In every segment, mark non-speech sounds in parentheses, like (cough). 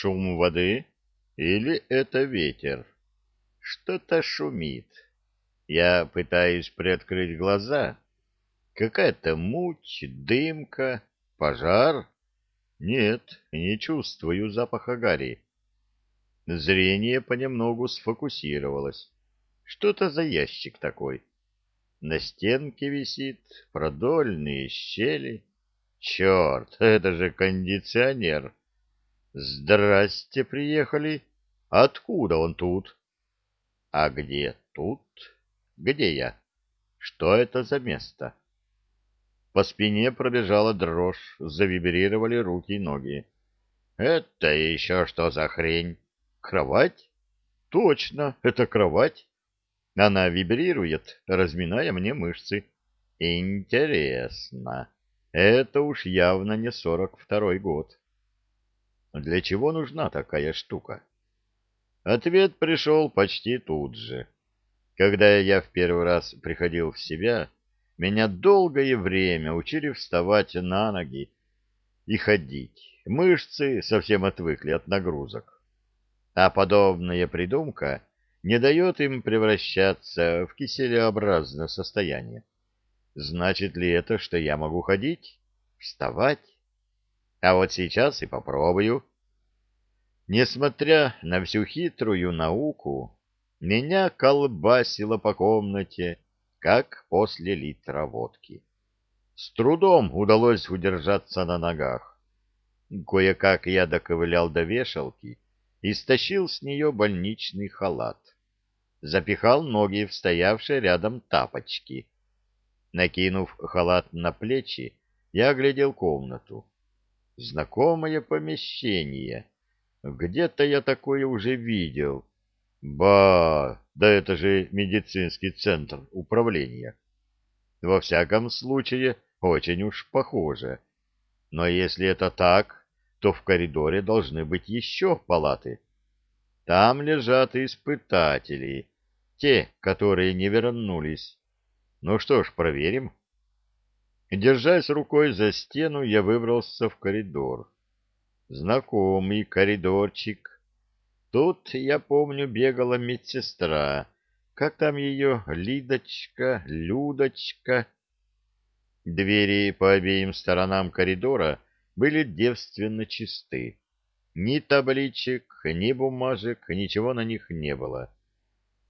шум воды или это ветер? Что-то шумит. Я пытаюсь приоткрыть глаза. Какая-то муть, дымка, пожар. Нет, не чувствую запаха гари. Зрение понемногу сфокусировалось. Что-то за ящик такой. На стенке висит, продольные щели. Черт, (laughs) это же кондиционер. Здрасте, приехали. Откуда он тут? А где тут? Где я? Что это за место? По спине пробежала дрожь, завибрировали руки и ноги. Это еще что за хрень? Кровать? Точно, это кровать. Она вибрирует, разминая мне мышцы. Интересно. Это уж явно не сорок второй год. Для чего нужна такая штука? Ответ пришел почти тут же. Когда я в первый раз приходил в себя, меня долгое время учили вставать на ноги и ходить. Мышцы совсем отвыкли от нагрузок. А подобная придумка не дает им превращаться в киселеобразное состояние. Значит ли это, что я могу ходить, вставать? А вот сейчас и попробую. Несмотря на всю хитрую науку, меня колбасило по комнате, как после литра водки. С трудом удалось удержаться на ногах. Кое-как я доковылял до вешалки и стащил с нее больничный халат. Запихал ноги в стоявшие рядом тапочки. Накинув халат на плечи, я оглядел комнату. Знакомое помещение — где-то я такое уже видел. Ба, да это же медицинский центр управления. Во всяком случае, очень уж похоже. Но если это так, то в коридоре должны быть еще палаты. Там лежат испытатели, те, которые не вернулись. Ну что ж, проверим. Держась рукой за стену, я выбрался в коридор. Знакомый коридорчик. Тут, я помню, бегала медсестра. Как там ее? Лидочка, Людочка. Двери по обеим сторонам коридора были девственно чисты. Ни табличек, ни бумажек, ничего на них не было.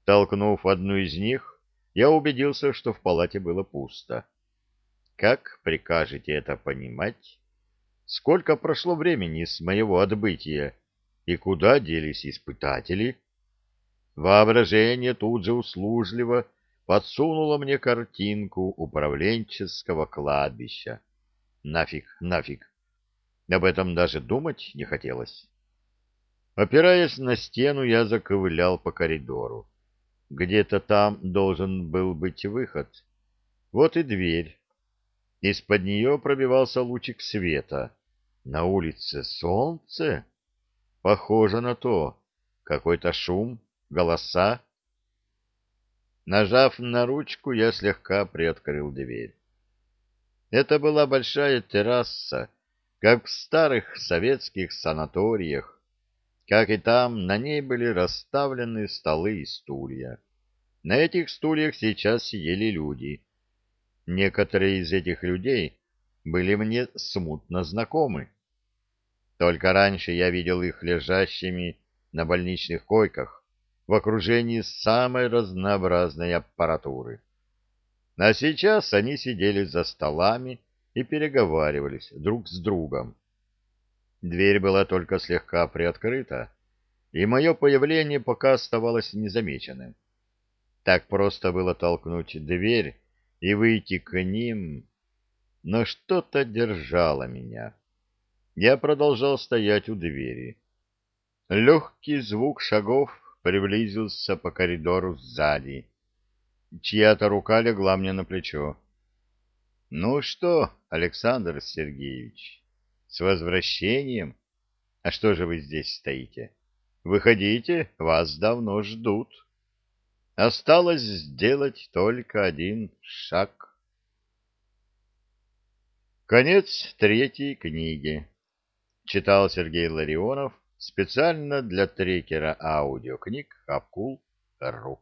Толкнув одну из них, я убедился, что в палате было пусто. Как прикажете это понимать? Сколько прошло времени с моего отбытия, и куда делись испытатели? Воображение тут же услужливо подсунуло мне картинку управленческого кладбища. Нафиг, нафиг. Об этом даже думать не хотелось. Опираясь на стену, я заковылял по коридору. Где-то там должен был быть выход. Вот и дверь. Из-под нее пробивался лучик света. На улице солнце? Похоже на то. Какой-то шум, голоса. Нажав на ручку, я слегка приоткрыл дверь. Это была большая терраса, как в старых советских санаториях. Как и там, на ней были расставлены столы и стулья. На этих стульях сейчас сидели люди. Некоторые из этих людей были мне смутно знакомы. Только раньше я видел их лежащими на больничных койках в окружении самой разнообразной аппаратуры. А сейчас они сидели за столами и переговаривались друг с другом. Дверь была только слегка приоткрыта, и мое появление пока оставалось незамеченным. Так просто было толкнуть дверь и выйти к ним, но что-то держало меня. Я продолжал стоять у двери. Легкий звук шагов приблизился по коридору сзади. Чья-то рука легла мне на плечо. — Ну что, Александр Сергеевич, с возвращением? А что же вы здесь стоите? Выходите, вас давно ждут. Осталось сделать только один шаг. Конец третьей книги читал Сергей Ларионов Специально для трекера аудиокниг Хапкул.ру